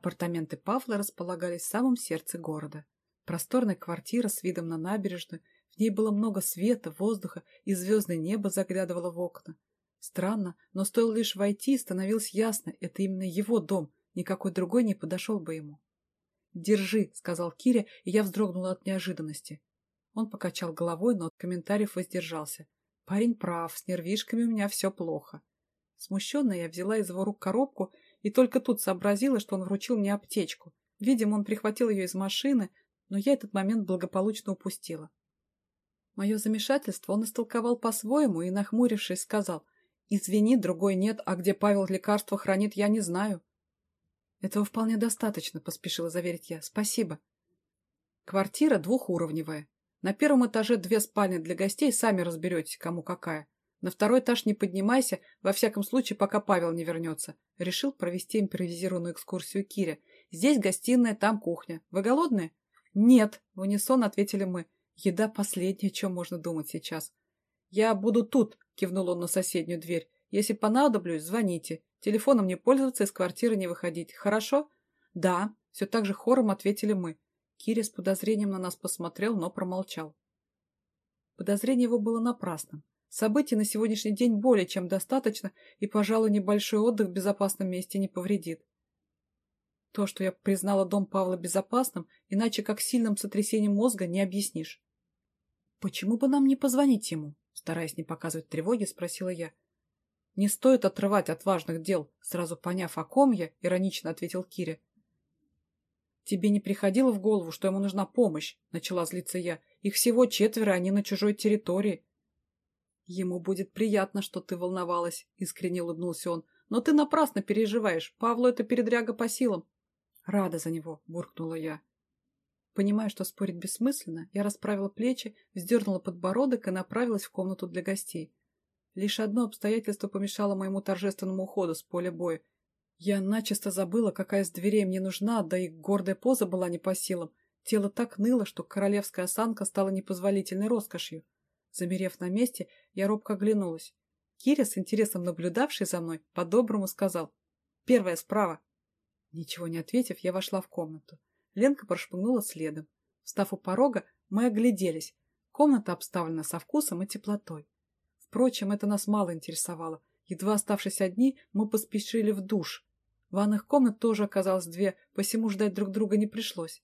Апартаменты Павла располагались в самом сердце города. Просторная квартира с видом на набережную, в ней было много света, воздуха, и звездное небо заглядывало в окна. Странно, но стоило лишь войти, становилось ясно, это именно его дом, никакой другой не подошел бы ему. «Держи», — сказал Киря, и я вздрогнула от неожиданности. Он покачал головой, но от комментариев воздержался. Парень прав, с нервишками у меня все плохо. Смущенная я взяла из его рук коробку и только тут сообразила, что он вручил мне аптечку. Видимо, он прихватил ее из машины, но я этот момент благополучно упустила. Мое замешательство он истолковал по-своему и, нахмурившись, сказал, «Извини, другой нет, а где Павел лекарство хранит, я не знаю». «Этого вполне достаточно», — поспешила заверить я. «Спасибо». Квартира двухуровневая. На первом этаже две спальни для гостей, сами разберетесь, кому какая. На второй этаж не поднимайся, во всяком случае, пока Павел не вернется. Решил провести импровизированную экскурсию Киря. Здесь гостиная, там кухня. Вы голодные? Нет, в унисон ответили мы. Еда последняя, о чем можно думать сейчас. Я буду тут, кивнул он на соседнюю дверь. Если понадоблюсь, звоните. Телефоном не пользоваться, из квартиры не выходить. Хорошо? Да, все так же хором ответили мы. Киря с подозрением на нас посмотрел, но промолчал. Подозрение его было напрасным. Событий на сегодняшний день более чем достаточно, и, пожалуй, небольшой отдых в безопасном месте не повредит. То, что я признала дом Павла безопасным, иначе как сильным сотрясением мозга не объяснишь. «Почему бы нам не позвонить ему?» Стараясь не показывать тревоги, спросила я. «Не стоит отрывать от важных дел», сразу поняв, о ком я, иронично ответил Киря. «Тебе не приходило в голову, что ему нужна помощь?» — начала злиться я. «Их всего четверо, они на чужой территории». «Ему будет приятно, что ты волновалась», — искренне улыбнулся он. «Но ты напрасно переживаешь. Павлу это передряга по силам». «Рада за него», — буркнула я. Понимая, что спорить бессмысленно, я расправила плечи, вздернула подбородок и направилась в комнату для гостей. Лишь одно обстоятельство помешало моему торжественному уходу с поля боя. Я начисто забыла, какая из дверей мне нужна, да и гордая поза была не по силам. Тело так ныло, что королевская осанка стала непозволительной роскошью. Замерев на месте, я робко оглянулась. Киря, с интересом наблюдавший за мной, по-доброму сказал «Первая справа». Ничего не ответив, я вошла в комнату. Ленка прошпыгнула следом. Встав у порога, мы огляделись. Комната обставлена со вкусом и теплотой. Впрочем, это нас мало интересовало. Едва оставшись одни, мы поспешили в душ. Ванных комнат тоже оказалось две, посему ждать друг друга не пришлось.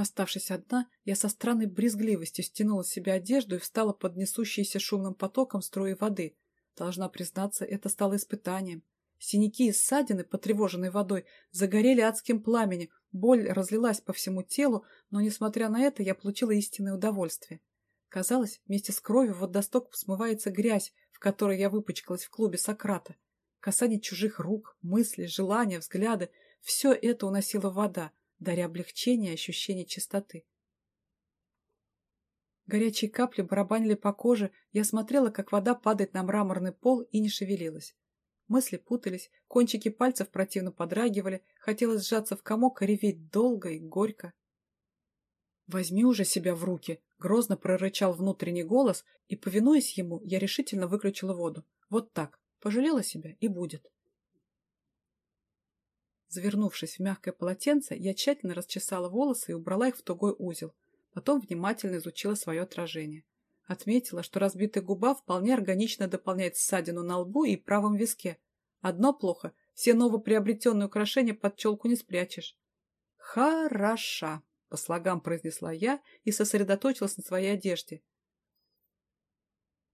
Оставшись одна, я со странной брезгливостью стянула с себя одежду и встала под несущиеся шумным потоком струи воды. Должна признаться, это стало испытанием. Синяки и ссадины, потревоженные водой, загорели адским пламенем, боль разлилась по всему телу, но, несмотря на это, я получила истинное удовольствие. Казалось, вместе с кровью в водосток смывается грязь, в которой я выпачкалась в клубе Сократа. Касание чужих рук, мысли, желания, взгляды — все это уносила вода, даря облегчение и ощущение чистоты. Горячие капли барабанили по коже, я смотрела, как вода падает на мраморный пол и не шевелилась. Мысли путались, кончики пальцев противно подрагивали, хотелось сжаться в комок и реветь долго и горько. «Возьми уже себя в руки!» — грозно прорычал внутренний голос, и, повинуясь ему, я решительно выключила воду. «Вот так. Пожалела себя и будет». Завернувшись в мягкое полотенце, я тщательно расчесала волосы и убрала их в тугой узел. Потом внимательно изучила свое отражение. Отметила, что разбитая губа вполне органично дополняет ссадину на лбу и правом виске. Одно плохо — все новоприобретенные украшения под челку не спрячешь. «Хороша!» — по слогам произнесла я и сосредоточилась на своей одежде.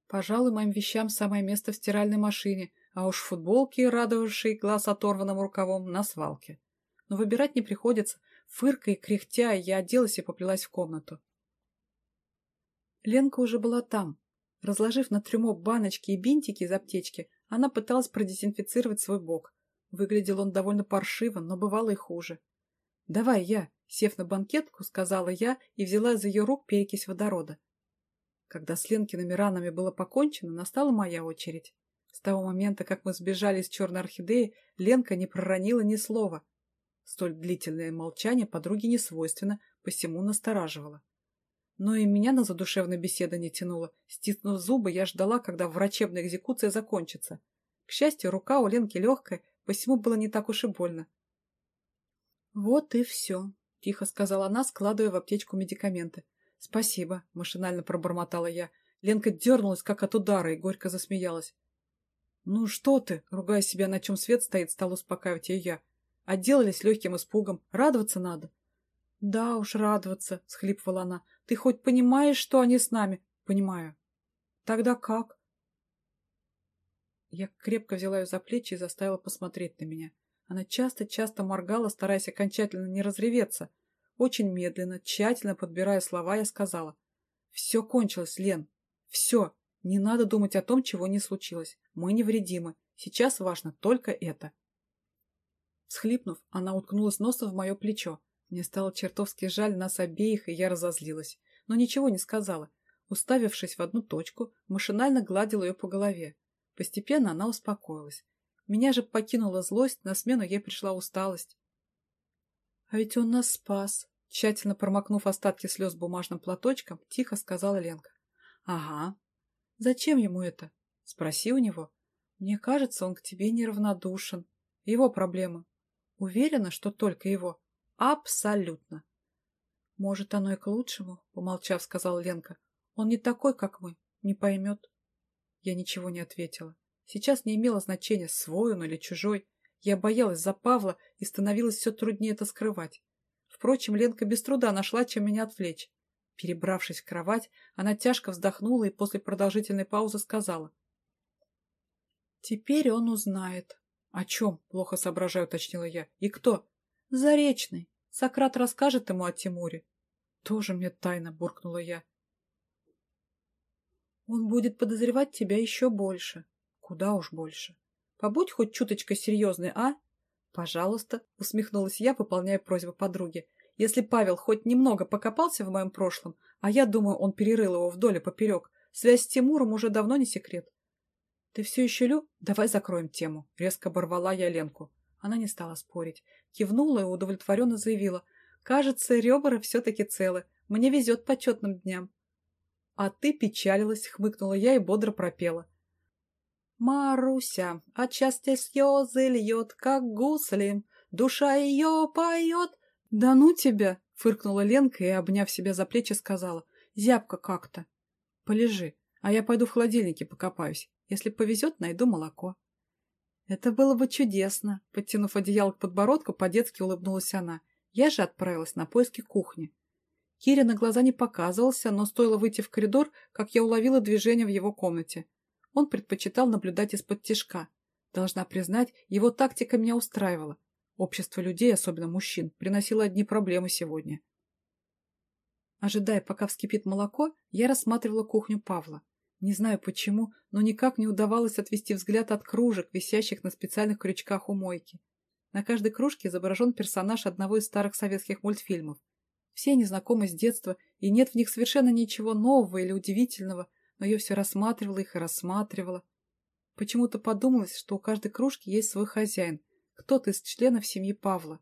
Пожалуй, моим вещам самое место в стиральной машине — а уж футболки, радовавшие глаз оторванным рукавом, на свалке. Но выбирать не приходится. Фыркой, кряхтя, я оделась и поплелась в комнату. Ленка уже была там. Разложив на трюмо баночки и бинтики из аптечки, она пыталась продезинфицировать свой бок. Выглядел он довольно паршиво, но бывало и хуже. «Давай я», — сев на банкетку, сказала я и взяла из ее рук перекись водорода. Когда с Ленкиными ранами было покончено, настала моя очередь. С того момента, как мы сбежали из черной орхидеи, Ленка не проронила ни слова. Столь длительное молчание подруге не свойственно, посему настораживало. Но и меня на задушевной беседы не тянуло. Стиснув зубы, я ждала, когда врачебная экзекуция закончится. К счастью, рука у Ленки легкая, посему было не так уж и больно. Вот и все, тихо сказала она, складывая в аптечку медикаменты. Спасибо, машинально пробормотала я. Ленка дернулась, как от удара, и горько засмеялась. «Ну что ты?» — ругая себя, на чем свет стоит, стал успокаивать ее я. Отделались легким испугом. Радоваться надо. «Да уж, радоваться», — схлипывала она. «Ты хоть понимаешь, что они с нами?» «Понимаю». «Тогда как?» Я крепко взяла ее за плечи и заставила посмотреть на меня. Она часто-часто моргала, стараясь окончательно не разреветься. Очень медленно, тщательно подбирая слова, я сказала. «Все кончилось, Лен. Все. Не надо думать о том, чего не случилось. Мы невредимы. Сейчас важно только это». Схлипнув, она уткнулась носом в мое плечо. Мне стало чертовски жаль нас обеих, и я разозлилась. Но ничего не сказала. Уставившись в одну точку, машинально гладила ее по голове. Постепенно она успокоилась. Меня же покинула злость, на смену ей пришла усталость. «А ведь он нас спас!» Тщательно промокнув остатки слез бумажным платочком, тихо сказала Ленка. «Ага. Зачем ему это? Спроси у него. Мне кажется, он к тебе неравнодушен. Его проблема. Уверена, что только его. Абсолютно. Может, оно и к лучшему, помолчав, сказала Ленка. Он не такой, как мы, не поймет. Я ничего не ответила. Сейчас не имело значения, свой он или чужой. Я боялась за Павла и становилось все труднее это скрывать. Впрочем, Ленка без труда нашла, чем меня отвлечь. Перебравшись в кровать, она тяжко вздохнула и после продолжительной паузы сказала. «Теперь он узнает». «О чем?» — плохо соображаю, уточнила я. «И кто?» «Заречный. Сократ расскажет ему о Тимуре». «Тоже мне тайна», — буркнула я. «Он будет подозревать тебя еще больше». «Куда уж больше». «Побудь хоть чуточка серьезной, а?» «Пожалуйста», — усмехнулась я, выполняя просьбу подруги. «Если Павел хоть немного покопался в моем прошлом, а я думаю, он перерыл его вдоль и поперек, связь с Тимуром уже давно не секрет». «Ты все еще Лю? Давай закроем тему», — резко оборвала я Ленку. Она не стала спорить. Кивнула и удовлетворенно заявила. «Кажется, ребра все-таки целы. Мне везет по четным дням». «А ты печалилась», — хмыкнула я и бодро пропела. «Маруся от счастья слезы льет, как гусли, душа ее поет». «Да ну тебя!» — фыркнула Ленка и, обняв себя за плечи, сказала. «Зябко как-то. Полежи, а я пойду в холодильнике покопаюсь. Если повезет, найду молоко». «Это было бы чудесно!» Подтянув одеяло к подбородку, по-детски улыбнулась она. Я же отправилась на поиски кухни. Кире на глаза не показывался, но стоило выйти в коридор, как я уловила движение в его комнате. Он предпочитал наблюдать из-под тишка. Должна признать, его тактика меня устраивала. Общество людей, особенно мужчин, приносило одни проблемы сегодня. Ожидая, пока вскипит молоко, я рассматривала кухню Павла. Не знаю почему, но никак не удавалось отвести взгляд от кружек, висящих на специальных крючках у мойки. На каждой кружке изображен персонаж одного из старых советских мультфильмов. Все они знакомы с детства, и нет в них совершенно ничего нового или удивительного, но я все рассматривала их и рассматривала. Почему-то подумалось, что у каждой кружки есть свой хозяин, кто-то из членов семьи Павла.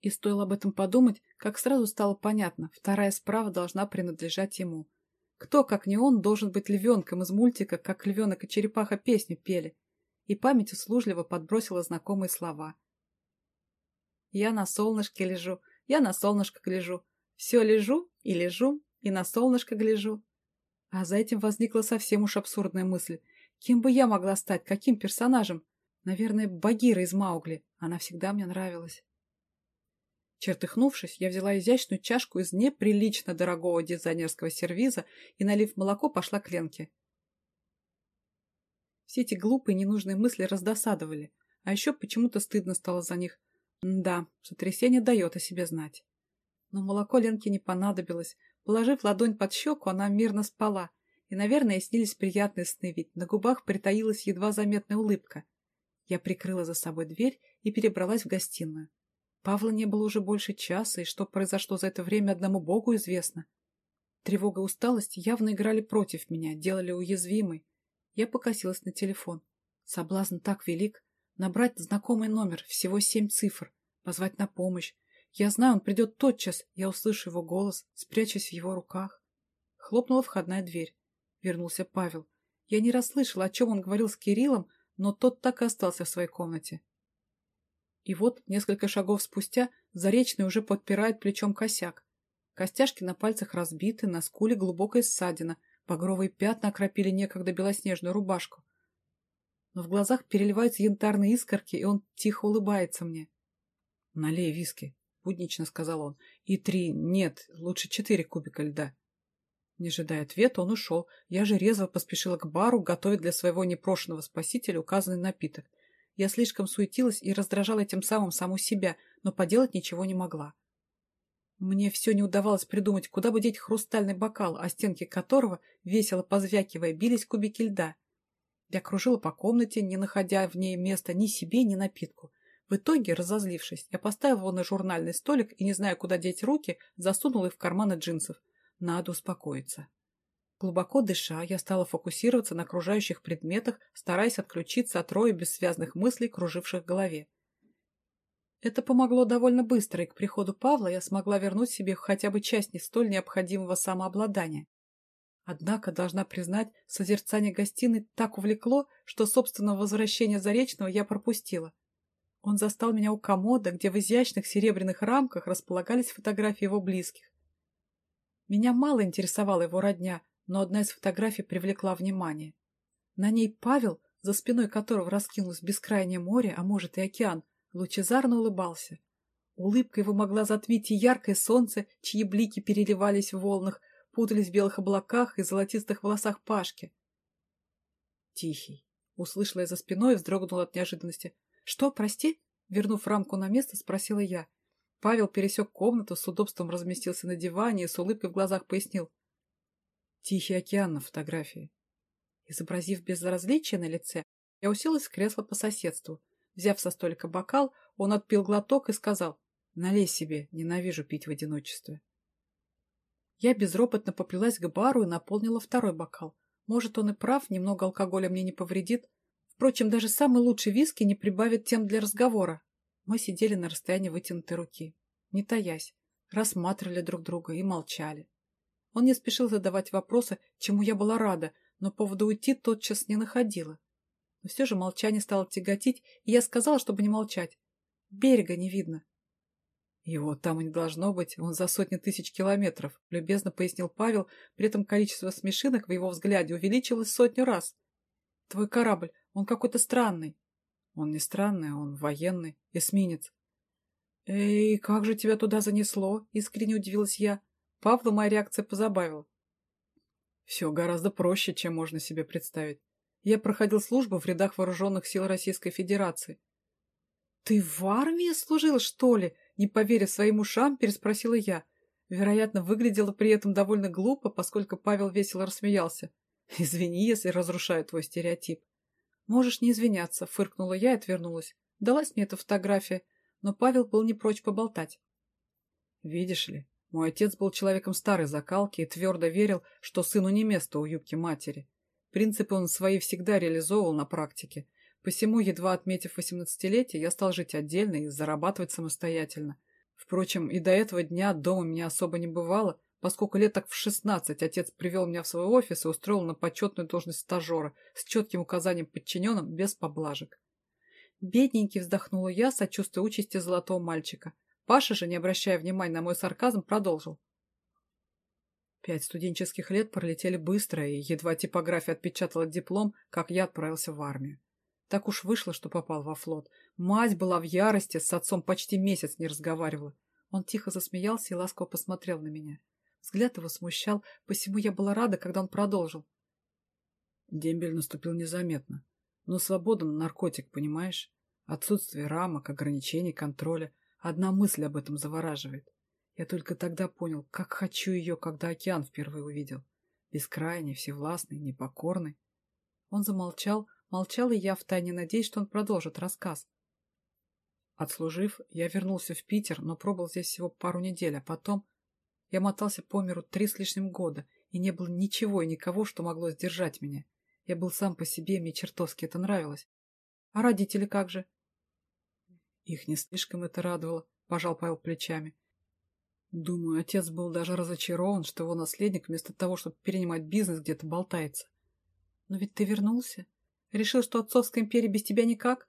И стоило об этом подумать, как сразу стало понятно, вторая справа должна принадлежать ему. Кто, как не он, должен быть львенком из мультика, как львенок и черепаха песню пели? И память услужливо подбросила знакомые слова. «Я на солнышке лежу, я на солнышко гляжу. Все лежу и лежу, и на солнышко гляжу». А за этим возникла совсем уж абсурдная мысль. Кем бы я могла стать, каким персонажем? Наверное, Багира из Маугли. Она всегда мне нравилась. Чертыхнувшись, я взяла изящную чашку из неприлично дорогого дизайнерского сервиза и, налив молоко, пошла к Ленке. Все эти глупые ненужные мысли раздосадовали, а еще почему-то стыдно стало за них. М да, сотрясение дает о себе знать. Но молоко Ленке не понадобилось. Положив ладонь под щеку, она мирно спала, и, наверное, снились приятные сны, ведь на губах притаилась едва заметная улыбка. Я прикрыла за собой дверь и перебралась в гостиную. Павла не было уже больше часа, и что произошло за это время одному Богу известно. Тревога и усталость явно играли против меня, делали уязвимой. Я покосилась на телефон. Соблазн так велик. Набрать знакомый номер, всего семь цифр, позвать на помощь. Я знаю, он придет тотчас. Я услышу его голос, спрячусь в его руках. Хлопнула входная дверь. Вернулся Павел. Я не расслышала, о чем он говорил с Кириллом, но тот так и остался в своей комнате. И вот, несколько шагов спустя, Заречный уже подпирает плечом косяк. Костяшки на пальцах разбиты, на скуле глубокая ссадина, багровые пятна окропили некогда белоснежную рубашку. Но в глазах переливаются янтарные искорки, и он тихо улыбается мне. «Налей виски», — буднично сказал он. «И три, нет, лучше четыре кубика льда». Не ожидая ответа, он ушел. Я же резво поспешила к бару готовить для своего непрошенного спасителя указанный напиток. Я слишком суетилась и раздражала тем самым саму себя, но поделать ничего не могла. Мне все не удавалось придумать, куда бы деть хрустальный бокал, о стенке которого, весело позвякивая, бились кубики льда. Я кружила по комнате, не находя в ней места ни себе, ни напитку. В итоге, разозлившись, я поставила его на журнальный столик и, не зная, куда деть руки, засунула их в карманы джинсов. Надо успокоиться. Глубоко дыша, я стала фокусироваться на окружающих предметах, стараясь отключиться от роя бессвязных мыслей, круживших в голове. Это помогло довольно быстро, и к приходу Павла я смогла вернуть себе хотя бы часть не столь необходимого самообладания. Однако, должна признать, созерцание гостиной так увлекло, что собственного возвращения Заречного я пропустила. Он застал меня у комода, где в изящных серебряных рамках располагались фотографии его близких. Меня мало интересовала его родня, но одна из фотографий привлекла внимание. На ней Павел, за спиной которого раскинулось бескрайнее море, а может и океан, лучезарно улыбался. Улыбка его могла затмить и яркое солнце, чьи блики переливались в волнах, путались в белых облаках и золотистых волосах Пашки. Тихий. Услышала я за спиной и вздрогнула от неожиданности. «Что, прости?» Вернув рамку на место, спросила я. Павел пересек комнату, с удобством разместился на диване и с улыбкой в глазах пояснил. Тихий океан на фотографии. Изобразив безразличие на лице, я уселась в кресло по соседству. Взяв со столика бокал, он отпил глоток и сказал, «Налей себе, ненавижу пить в одиночестве». Я безропотно поплелась к бару и наполнила второй бокал. Может, он и прав, немного алкоголя мне не повредит. Впрочем, даже самый лучший виски не прибавит тем для разговора. Мы сидели на расстоянии вытянутой руки, не таясь, рассматривали друг друга и молчали. Он не спешил задавать вопросы, чему я была рада, но повода уйти тотчас не находила. Но все же молчание стало тяготить, и я сказала, чтобы не молчать. Берега не видно. Его там и не должно быть, он за сотни тысяч километров, любезно пояснил Павел, при этом количество смешинок в его взгляде увеличилось сотню раз. Твой корабль, он какой-то странный. Он не странный, он военный, эсминец. «Эй, как же тебя туда занесло?» — искренне удивилась я. Павла моя реакция позабавила. Все гораздо проще, чем можно себе представить. Я проходил службу в рядах вооруженных сил Российской Федерации. «Ты в армии служил, что ли?» Не поверив своим ушам, переспросила я. Вероятно, выглядела при этом довольно глупо, поскольку Павел весело рассмеялся. «Извини, если разрушаю твой стереотип». «Можешь не извиняться», — фыркнула я и отвернулась. Далась мне эта фотография, но Павел был не прочь поболтать. «Видишь ли, мой отец был человеком старой закалки и твердо верил, что сыну не место у юбки матери. Принципы он свои всегда реализовывал на практике. Посему, едва отметив восемнадцатилетие, я стал жить отдельно и зарабатывать самостоятельно. Впрочем, и до этого дня дома меня особо не бывало, поскольку лет так в шестнадцать отец привел меня в свой офис и устроил на почетную должность стажера с четким указанием подчиненным без поблажек. Бедненький вздохнула я, сочувствуя участи золотого мальчика. Паша же, не обращая внимания на мой сарказм, продолжил. Пять студенческих лет пролетели быстро, и едва типография отпечатала диплом, как я отправился в армию. Так уж вышло, что попал во флот. Мать была в ярости, с отцом почти месяц не разговаривала. Он тихо засмеялся и ласково посмотрел на меня. Взгляд его смущал, посему я была рада, когда он продолжил. Дембель наступил незаметно. Но свобода на наркотик, понимаешь? Отсутствие рамок, ограничений, контроля — Одна мысль об этом завораживает. Я только тогда понял, как хочу ее, когда океан впервые увидел. Бескрайний, всевластный, непокорный. Он замолчал, молчал и я, втайне надеясь, что он продолжит рассказ. Отслужив, я вернулся в Питер, но пробыл здесь всего пару недель, а потом я мотался по миру три с лишним года, и не было ничего и никого, что могло сдержать меня. Я был сам по себе, мне чертовски это нравилось. А родители как же? Их не слишком это радовало, пожал Павел плечами. Думаю, отец был даже разочарован, что его наследник вместо того, чтобы перенимать бизнес, где-то болтается. Но ведь ты вернулся. Решил, что отцовская империя без тебя никак?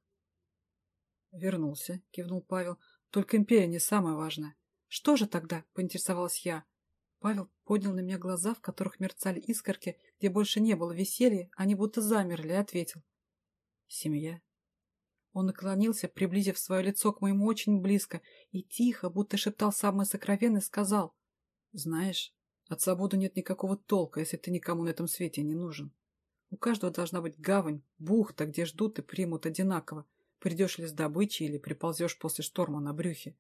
Вернулся, кивнул Павел. Только империя не самое важное. Что же тогда? Поинтересовалась я. Павел поднял на меня глаза, в которых мерцали искорки, где больше не было веселья, они будто замерли, и ответил. Семья. Он наклонился, приблизив свое лицо к моему очень близко, и тихо, будто шептал самое сокровенное, сказал. Знаешь, от свободы нет никакого толка, если ты никому на этом свете не нужен. У каждого должна быть гавань, бухта, где ждут и примут одинаково, придешь ли с добычей или приползешь после шторма на брюхе.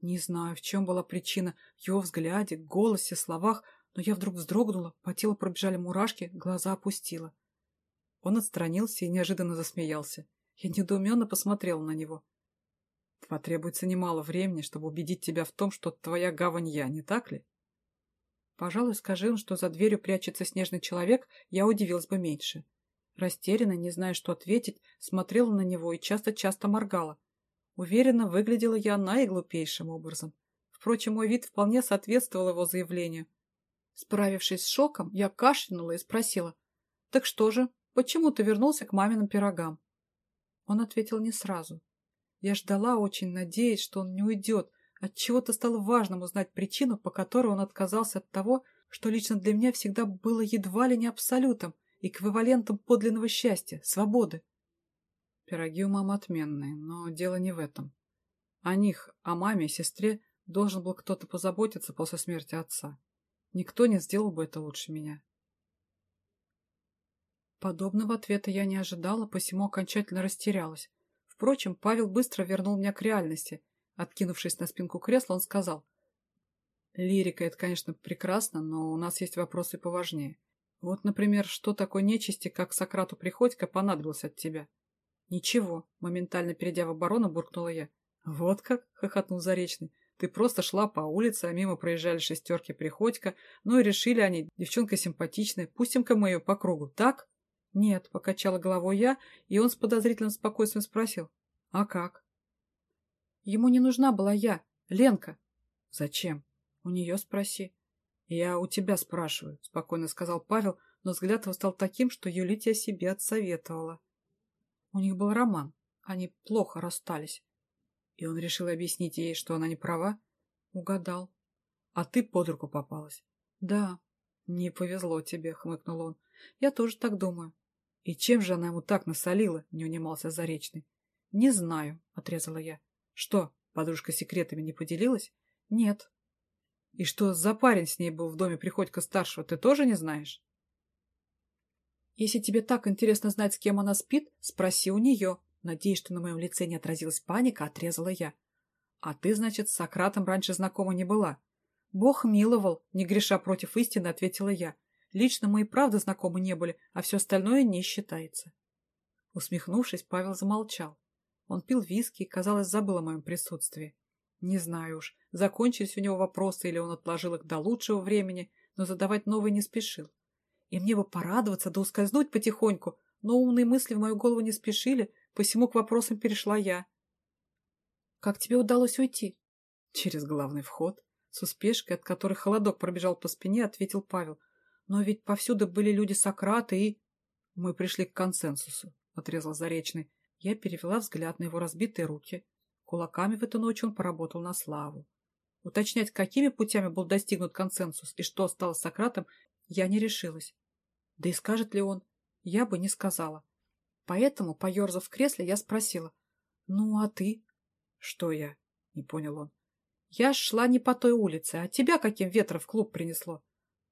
Не знаю, в чем была причина, в его взгляде, голосе, словах, но я вдруг вздрогнула, по телу пробежали мурашки, глаза опустила. Он отстранился и неожиданно засмеялся. Я недоуменно посмотрела на него. Потребуется немало времени, чтобы убедить тебя в том, что твоя гавань я, не так ли? Пожалуй, скажи он, что за дверью прячется снежный человек, я удивилась бы меньше. Растерянно, не зная, что ответить, смотрела на него и часто-часто моргала. Уверенно, выглядела я наиглупейшим образом. Впрочем, мой вид вполне соответствовал его заявлению. Справившись с шоком, я кашлянула и спросила. «Так что же, почему ты вернулся к маминым пирогам?» Он ответил не сразу. Я ждала, очень надеясь, что он не уйдет. Отчего-то стало важным узнать причину, по которой он отказался от того, что лично для меня всегда было едва ли не абсолютом, эквивалентом подлинного счастья, свободы. Пироги у мамы отменные, но дело не в этом. О них, о маме и сестре должен был кто-то позаботиться после смерти отца. Никто не сделал бы это лучше меня. Подобного ответа я не ожидала, посему окончательно растерялась. Впрочем, Павел быстро вернул меня к реальности. Откинувшись на спинку кресла, он сказал. «Лирика — это, конечно, прекрасно, но у нас есть вопросы поважнее. Вот, например, что такой нечисти, как Сократу Приходько, понадобилось от тебя? Ничего, моментально перейдя в оборону, буркнула я. Вот как? хохотнул Заречный. Ты просто шла по улице, а мимо проезжали шестерки Приходько, ну и решили они, девчонка симпатичная, пустим-ка мы ее по кругу, так? Нет, покачала головой я, и он с подозрительным спокойствием спросил. А как? Ему не нужна была я, Ленка. Зачем? У нее спроси. «Я у тебя спрашиваю», — спокойно сказал Павел, но взгляд его стал таким, что юлить я себе отсоветовала. У них был роман. Они плохо расстались. И он решил объяснить ей, что она не права. Угадал. А ты под руку попалась. Да. Не повезло тебе, хмыкнул он. Я тоже так думаю. И чем же она ему так насолила, не унимался Заречный. Не знаю, отрезала я. Что, подружка секретами не поделилась? Нет, и что за парень с ней был в доме Приходько-старшего, ты тоже не знаешь? Если тебе так интересно знать, с кем она спит, спроси у нее. Надеюсь, что на моем лице не отразилась паника, отрезала я. А ты, значит, с Сократом раньше знакома не была? Бог миловал, не греша против истины, ответила я. Лично мы и правда знакомы не были, а все остальное не считается. Усмехнувшись, Павел замолчал. Он пил виски и, казалось, забыл о моем присутствии. Не знаю уж, закончились у него вопросы или он отложил их до лучшего времени, но задавать новые не спешил. И мне бы порадоваться да ускользнуть потихоньку, но умные мысли в мою голову не спешили, посему к вопросам перешла я. «Как тебе удалось уйти?» «Через главный вход», с успешкой, от которой холодок пробежал по спине, ответил Павел. «Но ведь повсюду были люди Сократа и...» «Мы пришли к консенсусу», — отрезал Заречный. Я перевела взгляд на его разбитые руки. Кулаками в эту ночь он поработал на славу. Уточнять, какими путями был достигнут консенсус и что стало с Сократом, я не решилась. Да и скажет ли он? Я бы не сказала. Поэтому, поерзав в кресле, я спросила. «Ну, а ты?» «Что я?» — не понял он. «Я шла не по той улице, а тебя каким ветром в клуб принесло?»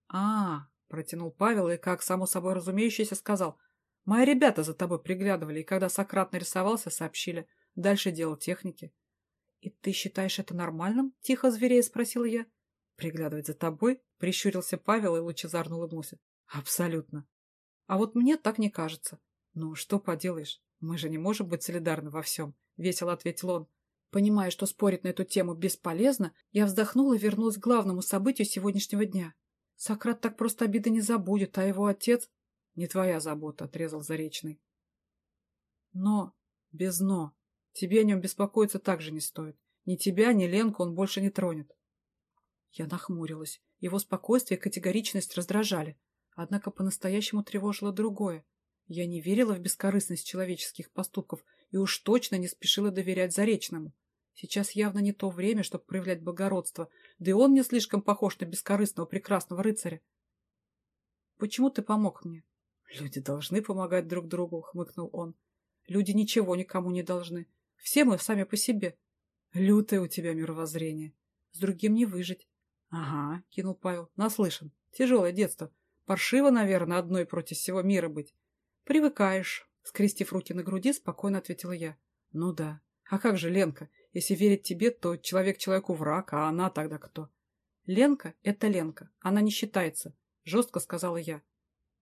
«А, — протянул Павел и, как само собой разумеющееся, сказал. «Мои ребята за тобой приглядывали, и когда Сократ нарисовался, сообщили. Дальше дело техники. — И ты считаешь это нормальным? — тихо зверея спросила я. — Приглядывать за тобой? — прищурился Павел и лучезарно улыбнулся. — Абсолютно. — А вот мне так не кажется. — Ну, что поделаешь? Мы же не можем быть солидарны во всем, — весело ответил он. Понимая, что спорить на эту тему бесполезно, я вздохнула и вернулась к главному событию сегодняшнего дня. Сократ так просто обиды не забудет, а его отец... — Не твоя забота, — отрезал Заречный. Но, без но, Тебе о нем беспокоиться также не стоит. Ни тебя, ни Ленку он больше не тронет. Я нахмурилась. Его спокойствие и категоричность раздражали. Однако по-настоящему тревожило другое. Я не верила в бескорыстность человеческих поступков и уж точно не спешила доверять Заречному. Сейчас явно не то время, чтобы проявлять благородство, да и он не слишком похож на бескорыстного прекрасного рыцаря. «Почему ты помог мне?» «Люди должны помогать друг другу», — хмыкнул он. «Люди ничего никому не должны. Все мы сами по себе. Лютое у тебя мировоззрение. С другим не выжить». «Ага», — кинул Павел, — «наслышан. Тяжелое детство. Паршиво, наверное, одной против всего мира быть». «Привыкаешь», — скрестив руки на груди, спокойно ответила я. «Ну да. А как же Ленка? Если верить тебе, то человек человеку враг, а она тогда кто? Ленка — это Ленка. Она не считается, — жестко сказала я.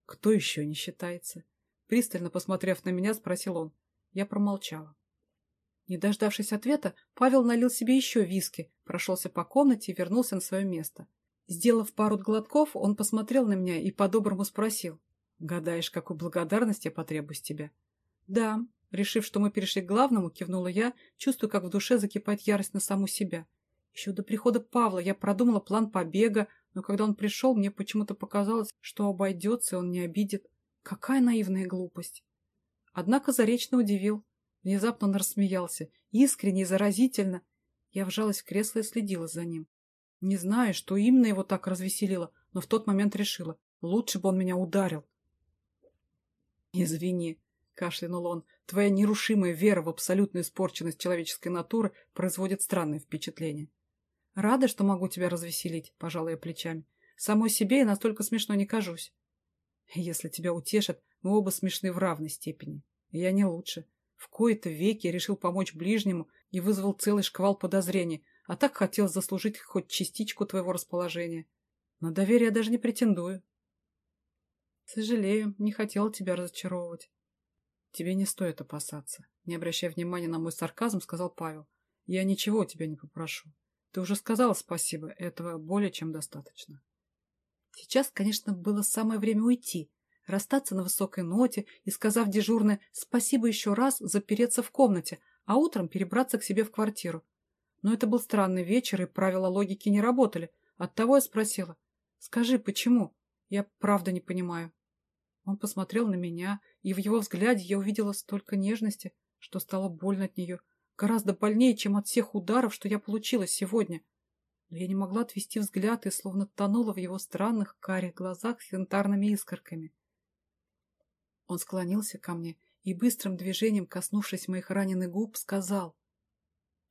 Кто еще не считается? Пристально посмотрев на меня, спросил он. Я промолчала. Не дождавшись ответа, Павел налил себе еще виски, прошелся по комнате и вернулся на свое место. Сделав пару глотков, он посмотрел на меня и по-доброму спросил. «Гадаешь, какой благодарности я потребую с тебя?» «Да», Решив, что мы перешли к главному, кивнула я, чувствуя, как в душе закипает ярость на саму себя. Еще до прихода Павла я продумала план побега, но когда он пришел, мне почему-то показалось, что обойдется, и он не обидит. Какая наивная глупость. Однако Заречный удивил. Внезапно он рассмеялся. Искренне и заразительно. Я вжалась в кресло и следила за ним. Не знаю, что именно его так развеселило, но в тот момент решила. Лучше бы он меня ударил. «Извини», — кашлянул он, — «твоя нерушимая вера в абсолютную испорченность человеческой натуры производит странное впечатление». «Рада, что могу тебя развеселить», — пожалуй я плечами. «Самой себе я настолько смешно не кажусь». «Если тебя утешат, мы оба смешны в равной степени. Я не лучше. В кои-то веки решил помочь ближнему и вызвал целый шквал подозрений, а так хотел заслужить хоть частичку твоего расположения. На доверие даже не претендую». «Сожалею, не хотел тебя разочаровывать». «Тебе не стоит опасаться», — не обращая внимания на мой сарказм, сказал Павел. «Я ничего у тебя не попрошу. Ты уже сказала спасибо, этого более чем достаточно». Сейчас, конечно, было самое время уйти, расстаться на высокой ноте и, сказав дежурное «спасибо еще раз», запереться в комнате, а утром перебраться к себе в квартиру. Но это был странный вечер, и правила логики не работали. Оттого я спросила «Скажи, почему?» «Я правда не понимаю». Он посмотрел на меня, и в его взгляде я увидела столько нежности, что стало больно от нее, гораздо больнее, чем от всех ударов, что я получила сегодня. Но я не могла отвести взгляд и словно тонула в его странных карих глазах с янтарными искорками. Он склонился ко мне и быстрым движением, коснувшись моих раненых губ, сказал,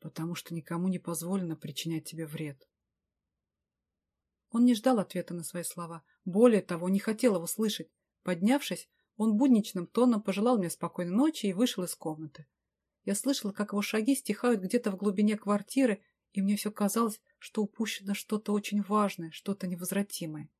«Потому что никому не позволено причинять тебе вред». Он не ждал ответа на свои слова, более того, не хотел его слышать. Поднявшись, он будничным тоном пожелал мне спокойной ночи и вышел из комнаты. Я слышала, как его шаги стихают где-то в глубине квартиры, и мне все казалось, что упущено что-то очень важное, что-то невозвратимое.